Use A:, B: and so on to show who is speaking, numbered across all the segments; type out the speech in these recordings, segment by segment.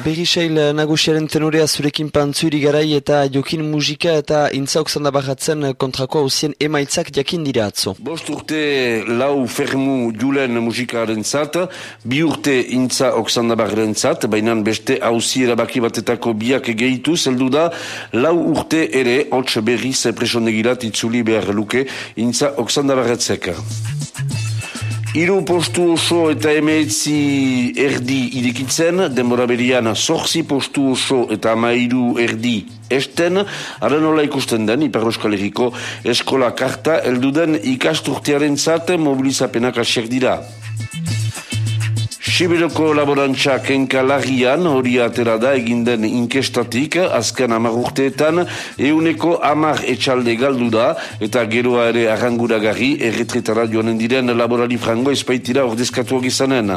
A: Berrisail nagusiaren tenorea zurekin pantzuri garai eta jokin musika eta intzauk zandabajatzen kontrako hausien emaitzak jakin dira atzo.
B: Bost urte lau fermu julen musikaren zat, bi urte intza oksandabarren zat, baina beste hausi erabaki batetako biak gehitu, zeldu da lau urte ere hots berriz presondegirat itzuli behar luke intza oksandabarretzeka. Iru postu oso eta emeetzi erdi irikitzen, denbora berian zorzi postu oso eta amairu erdi esten, haren nola ikusten den, Iper Eskola Karta, elduden ikasturtearen zate mobilizapenak asiak dira. Sibiroko laborantza kenka lagian hori atera da eginden inkestatik azken amar urteetan euneko amar etxalde galdu da eta geroa ere arranguragarri erretretara joanen diren laborari frango espaitira ordezkatuak izanen.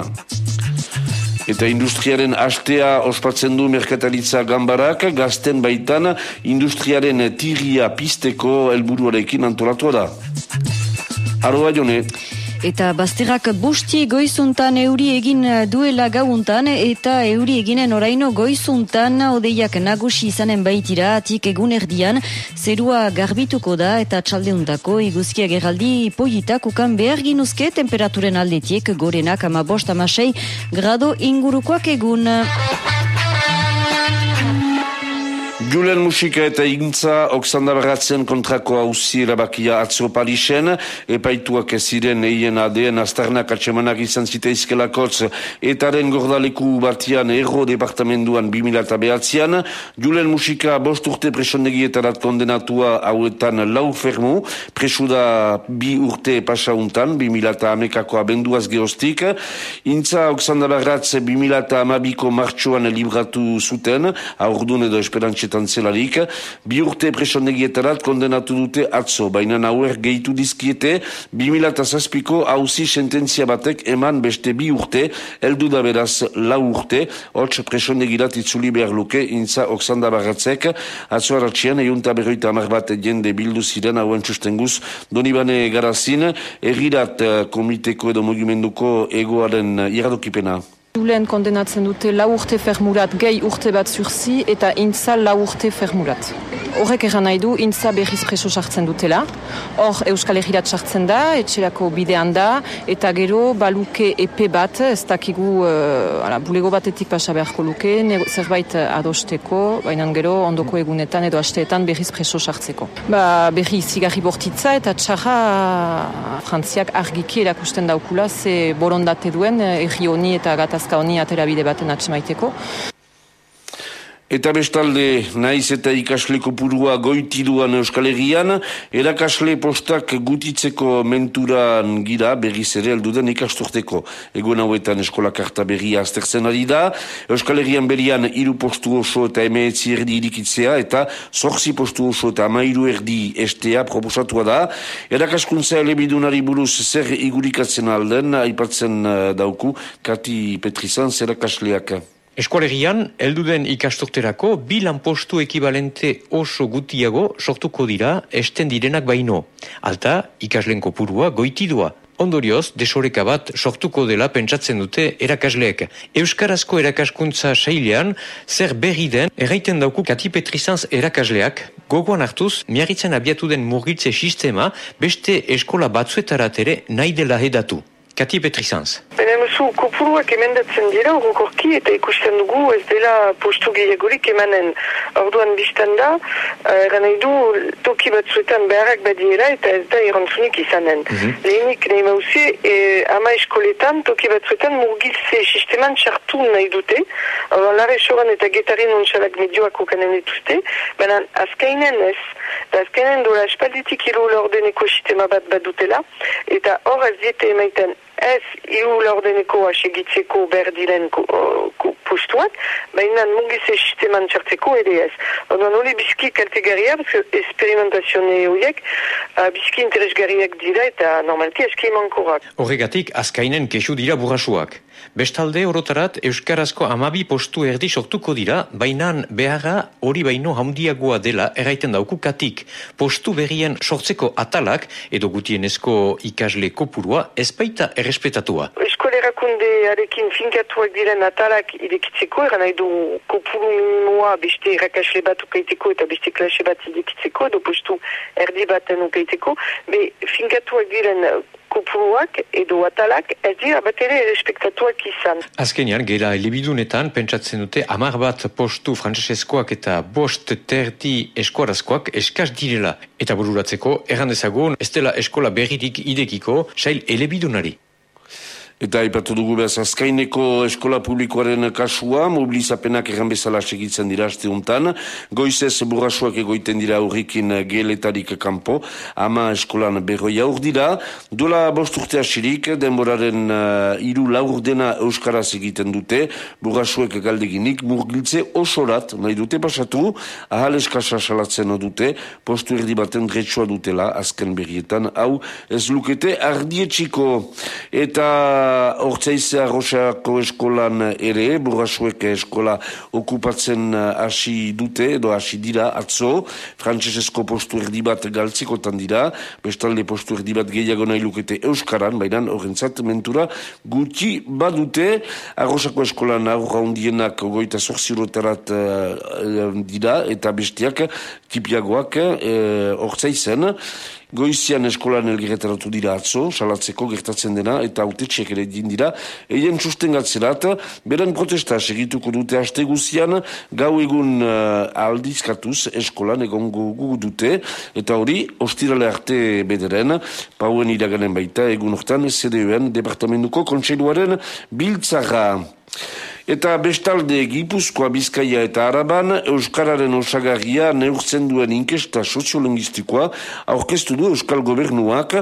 B: Eta industriaren astea ospatzen du merkataritza gambarak, gazten baitan industriaren tiria pisteko helburuarekin antolatu da. Aroa jone.
C: Eta bazterrak bosti goizuntan euri egin duela gauntan eta euri eginen oraino goizuntan odeiak nagusi izanen baitira atik egun erdian zerua garbituko da eta txaldeundako iguzkia geraldi poitak ukan behar ginuzke temperaturen aldetiek gorenak ama bost amasei grado ingurukoak egun.
B: Julen musika eta igintza oksandabarratzen kontrako hauzi erabakia atzo Parisen, epaituak ez ziren eien adeen astarnak atsemanak izan ziteizkelakotz etaren gordaleku batian erro departamentuan 2000 behatzean. Julen musika bost urte presondegietarat kondenatua hauetan lau fermu, presuda bi urte pasauntan, 2000 amekako abenduaz geostik. Intza oksandabarratze 2000 amabiko martxoan libratu zuten, aurdun edo esperantzetan zelarik, bi urte presondegietarat kondenatu dute atzo, baina nauer gehitu dizkiete, 2006ko hauzi sententzia batek eman beste bi urte, eldu da beraz lau urte, hots presondegirat itzuli behar luke, intza oksanda bagatzek, atzo haratxian, eunta berroita amar bat jende bildu ziren, hauen txustenguz, donibane garazin, egirat eh, komiteko edo mugimenduko egoaren iradokipena.
D: Julen kondenatzen dute lau urte fermurat gehi urte bat zurzi eta intza lau urte fermurat. Horrek eran nahi du, intza berriz preso sartzen dutela. Hor Euskal Herriat sartzen da, etxerako bidean da, eta gero baluke epe bat, ez dakigu uh, ala, bulego batetik pasa beharko luke, zerbait adosteko, baina gero ondoko egunetan edo asteetan berriz preso sartzeko. Ba, berri zigarri bortitza eta txarra frantziak argiki erakusten daukula, ze borondate duen, erri honi eta gatazka honi atera bide baten atxemaiteko.
B: Eta bestalde, naiz eta ikasle kopurua goitiduan Euskal Herrian, erakasle postak gutitzeko menturan gira berriz ere elduden ikasturteko. Egon hauetan eskola karta berria aztertzen ari da, Euskal Herrian berian iru postu oso eta emeetzi erdi irikitzea eta zorzi postu oso eta amairu erdi estea proposatua da. Erakaskuntza elebidunari buruz zer igurikatzen alden, aipatzen uh, dauku, Kati Petrizan, erakasleak.
E: Eskualegian, elduden ikasturterako bi lanpostu ekibalente oso gutiago sortuko dira esten direnak baino. Alta, ikaslen kopurua goitidua. Ondorioz, desoreka bat sortuko dela pentsatzen dute erakasleek. Euskarazko erakaskuntza sailean, zer berri den, erraiten dauku katipetrizanz erakasleak, gogoan hartuz, miarritzen abiatu den murgitze sistema, beste eskola batzuetarat ere nahi dela hedatu. Kati Petrizanz.
F: Benen zu, kopuruak emendatzen dira, horrokorki, eta ikusten dugu ez dela postu gehiagorik emanen orduan biztan da, uh, eran nahi du toki batzuetan beharrak badiera eta ez da erantzunik izanen. Mm -hmm. Lehenik nahi mauzi, e, ama eskoletan toki batzuetan murgilze sisteman txartu nahi dute, orduan lare soran eta getarin untxalak medioak ukanen dituzte, baina azkainen ez, da azkainen dola espalditik iru ordeneko sistema bat bat dutela, eta hor ez diete emaiten ez iru laurdeneko asegitzeko berdiren postuak, baina mugize sisteman txartzeko ere ez. Odan hori bizki kaltegarria, esperimentazioa horiek, bizki interesgarriak dira eta normalki eski emankorak.
E: Horregatik, azkainen kesu dira burrasuak. Bestalde, orotarat, Euskarazko amabi postu erdi sortuko dira, bainan beharra hori baino handiagoa dela erraiten daukukatik. Postu berrien sortzeko atalak, edo gutienezko ikasle kopurua, ezpaita errespetatua.
F: Eskole erakundearekin finkatuak diren atalak irekitzeko, eran nahi du kopuru minimoa beste irakasle bat ukaiteko eta beste klase bat irekitzeko, edo postu erdi baten ukaiteko, be finkatuak diren kopuruak edo atalak ez dira bat ere respektatuak izan.
E: Azkenean, gela elebidunetan pentsatzen dute amar bat postu franceseskoak eta bost terdi eskuarazkoak eskaz direla. Eta bururatzeko, errandezagun, ez dela eskola berririk idekiko, sail elebidunari.
B: Eta aipatu dugu behaz azkaineko eskola publikoaren kasua, mobilizapenak egan bezala segitzen dira aste untan, goizez burrasuak egoiten dira aurrikin geletarik kanpo, ama eskolan berroi aur dira, duela bost urte asirik, denboraren uh, iru laur euskaraz egiten dute, burrasuek galdeginik, murgiltze osorat, nahi dute pasatu, ahal eskasa salatzen dute, postu erdi baten dretsua dutela, azken berrietan, hau ez lukete ardietxiko, eta Hortzaizea Rosako eskolan ere, burrasuek eskola okupatzen eh, hasi dute, edo hasi dira atzo, frantzesesko postu erdi bat galtzikotan dira, bestalde postu erdi bat gehiago nahi lukete Euskaran, baina horrentzat mentura gutxi badute, Arrosako eskolan aurra hundienak goita zorzirotarat uh, dira, eta bestiak tipiagoak hortzaizen, uh, goizian eskolan elgerretaratu dira atzo, salatzeko gertatzen dena, eta haute ere din dira, eien susten gatzerat, beren protesta segituko dute haste guzian, gau egun uh, aldizkatuz eskolan egon gugu dute, eta hori, ostirale arte bederen, pauen iraganen baita, egun hortan, CDUen, Departamentuko Kontseiluaren biltzara. Eta bestalde Gipuzkoa Bizkaia eta Araban Euskararen osagarria neurtzen duen inkesta soziolinguistikoa aurkeztu du Euskal Gobernuak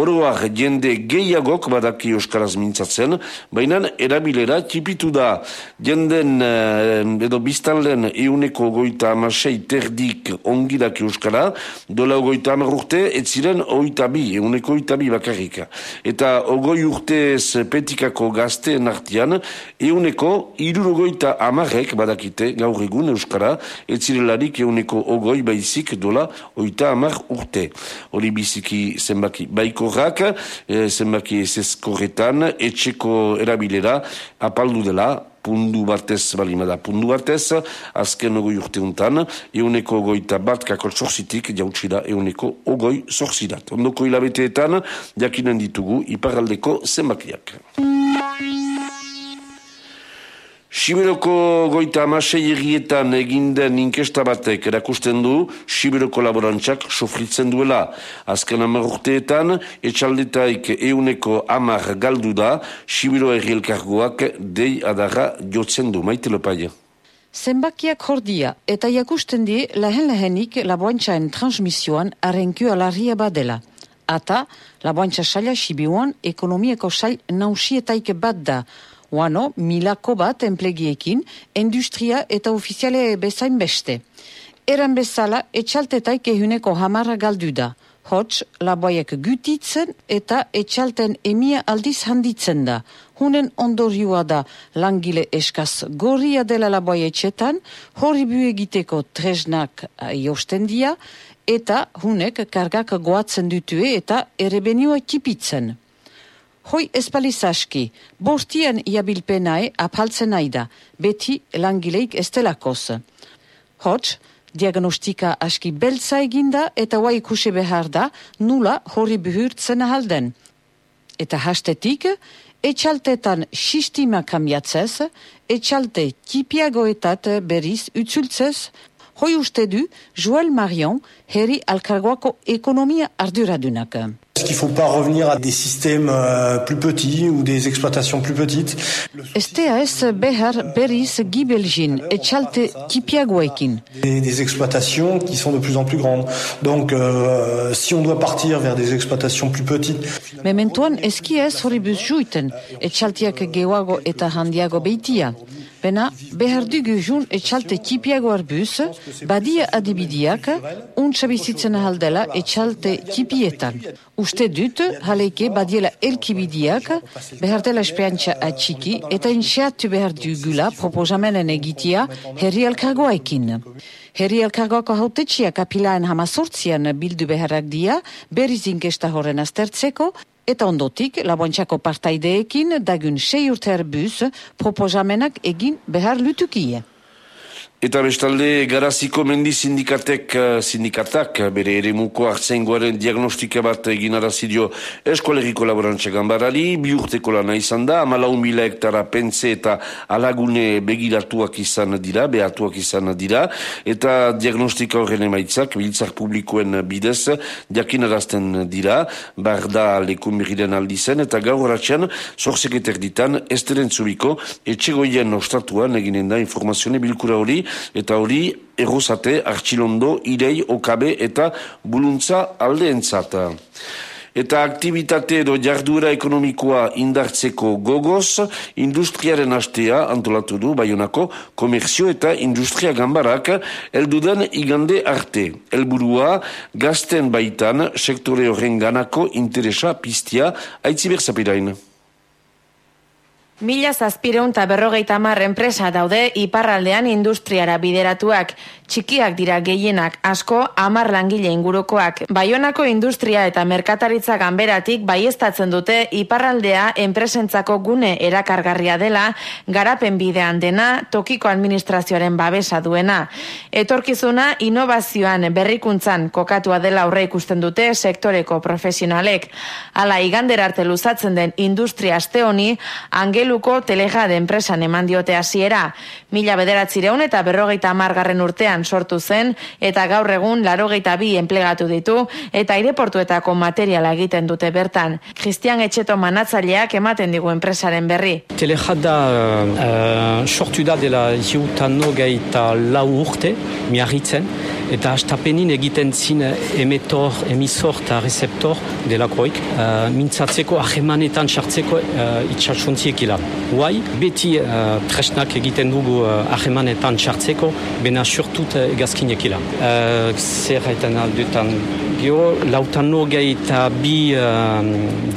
B: oroak jende gehiagok badaki Euskaraz mintzatzen, baina erabilera tipitu da jenden eh, edo biztanlen euneko goita amasei terdik ongidaki Euskara, dola goita amarrurte, ez ziren oita bi, euneko oita bi bakarrika. Eta ogoi urtez petikako gazteen artian, euneko irurogoita amarek badakite gaur egun Euskara, etzirelarik euneko ogoi baizik dola oita amar urte. Hori biziki zenbaki baikorrak, e, zenbaki ezeskorretan, etxeko erabilera apaldu dela, pundu batez balimada pundu batez, azken ogoi urte untan, euneko ogoita bat kakol zorzitik jautsira euneko ogoi zorzidat. Ondoko hilabeteetan, jakinen ditugu, iparaldeko zenbakiak. Sibiroko goita amasei egietan eginden inkesta batek erakusten du Sibiroko laborantzak sofritzen duela. Azken amar etxaldetaik euneko amar galdu da Sibiro errielkargoak dei adarra jotzen du. Maite lopaia.
G: Zenbakiak jordia eta jakusten di lehen lehenik laboantzaen transmisioan arrenku alarria badela. Ata, laboantza saila Sibiuan ekonomiako sail nausietaik bat da, Oano, milako bat enplegiekin, industria eta ofiziale bezain beste. Eran bezala, etxaltetaik ehuneko hamarra galdu da. Hots, laboiak gutitzen eta etxalten emia aldiz handitzen da. Hunen ondorioa da langile eskaz gorria dela laboi etxetan, hori bu egiteko tresnak josten dia, eta hunek kargak goatzen dutue eta erebenioa kipitzen. Hoi espalizaski, bortien iabilpenae apaltzen aida, beti langileik estelakoz. Hots, diagnostika aski beltza eginda eta hoa ikusi behar da nula hori behurtzen ahalden. Eta hastetik, etxaltetan sistima kamiatzez, etxalte tipiagoetat beriz utzultzez, hoi uste du Joel Marion herri alkargoako ekonomia arduradunak.
H: Est-ce qu'il ne faut pas revenir à des systèmes euh, plus petits ou des exploitations plus petites?
G: STAS behar berriz gibeljin etxalte tipiagoekin.
H: Des, des exploitations qui sont de plus en plus grandes. Donc, euh, si on doit partir vers des exploitations plus petites...
G: Mementuan eskiez horibus juiten, etxaltiak geoago eta handiago beitia. Bena, behar dugu etxalte tipiago arbuz, badia adibidiak, untsa bizitzen ahaldela etxalte tipietan. Uste dut, haleike badiela elkibidiak, behar dela espeantza atxiki, eta inxeatu behar dugula proposamenen egitia herri elkargoaekin. Herri elkargoako hautetxia kapilaen hamazortzian bildu beharrak dia, berriz horren aztertzeko, Eta ondotik, laboantxako partaideekin dagun sei urter bus proposamenak egin behar lutukie.
B: Eta bestalde, garaziko mendi sindikatek, eh, sindikatak, bere ere muko hartzengoaren diagnostika bat egin arazidio eskolegiko laborantza gambarari, bi urteko lana izan da, amalau mila hektara pentze eta alagune begiratuak izan dira, behatuak izan dira, eta diagnostika horren emaitzak, biltzak publikoen bidez, diakin arazten dira, bar da lekun berriren aldizen, eta gaur horatxean, zorzeketer ditan, esteren zubiko, etxegoien ostatuan eginen da informazione bilkura hori, eta hori errozate artxilondo, irei, okabe eta buluntza aldeentzat. Eta aktivitate edo jardura ekonomikoa indartzeko gogoz, industriaren astea antolatu du baionako komerzio eta industria gambarak elduden igande arte. Elburua gazten baitan sektore horren ganako interesa piztia aitziber zapirain.
I: Mila zazpireun eta berrogeita mar enpresa daude iparraldean industriara bideratuak. Txikiak dira gehienak asko amar langile ingurukoak. Baionako industria eta merkataritza ganberatik baiestatzen dute iparraldea enpresentzako gune erakargarria dela, garapen bidean dena, tokiko administrazioaren babesa duena. Etorkizuna inovazioan berrikuntzan kokatua dela aurre ikusten dute sektoreko profesionalek. Hala igander arte luzatzen den industria aste honi, angel Gazteluko teleja de enpresan eman diote hasiera. Mila bederatzireun eta berrogeita amargarren urtean sortu zen, eta gaur egun larogeita bi enplegatu ditu, eta aireportuetako materiala egiten dute bertan. Christian Etxeto manatzaileak ematen digu enpresaren berri.
J: Teleja da uh, sortu da dela jiutan nogei eta lau urte, miarritzen, eta hastapenin egiten zin emetor, emisor eta receptor delakoik, uh, mintzatzeko, ahemanetan sartzeko uh, itxasuntziekila. Huai, beti uh, tresnak egiten dugu uh, ahemanetan txartzeko, bena surtut uh, egazkinekila. Uh, zer haiten aldutan, gio, lautan nogei eta bi uh,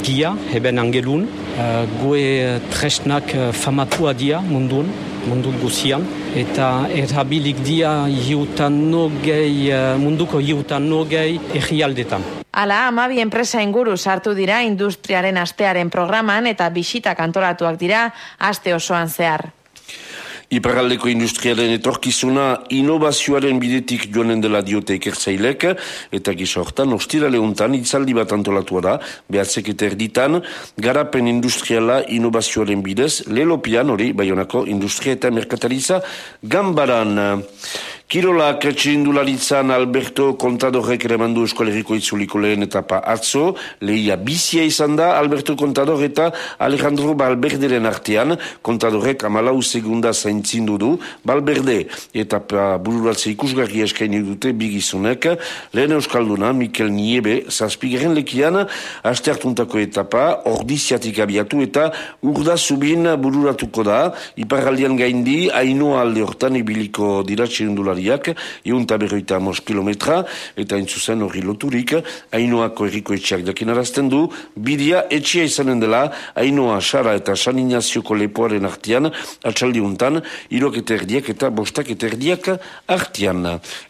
J: gia, heben angelun, uh, goe tresnak uh, famatua dia mundun, mundu guzian, eta erabilik dia jiutan nogei, uh, munduko jiutan nogei egialdetan.
I: Ala, amabi enpresa inguru sartu dira industriaren astearen programan eta bisitak antolatuak dira aste osoan zehar.
B: Iparraldeko industrialen etorkizuna inovazioaren bidetik joanen dela diote ikertzailek, eta gizortan, ostira lehuntan, itzaldi bat antolatua da, behatzek eta erditan, garapen industriala inovazioaren bidez, lelopian hori, baionako industria eta merkataliza, gambaran. Kirolak txindularitzan Alberto Contadorrek ere mandu eskolegiko itzuliko lehen etapa atzo, lehia bizia izan da Alberto Contador eta Alejandro Balberderen artean, Contadorrek amalau segunda zaintzindu du, Balberde. Etapa bururatze ikusgarri eskaini dute bigizunek, lehen euskalduna Mikel Niebe zazpigeren lekian, aste hartuntako etapa, ordiziatik abiatu eta urda zubin bururatuko da, iparraldian gaindi, hainoa alde hortan ibiliko dira txindularitzan Iun iunta berroita amos kilometra, eta intzuzen hori loturik, hainoako erriko etxeak dakinarazten du, bidia etxea izanen dela, hainoa xara eta san inazioko lepoaren artian, atxaldi untan, irok eta eta bostak eta erdiak artian.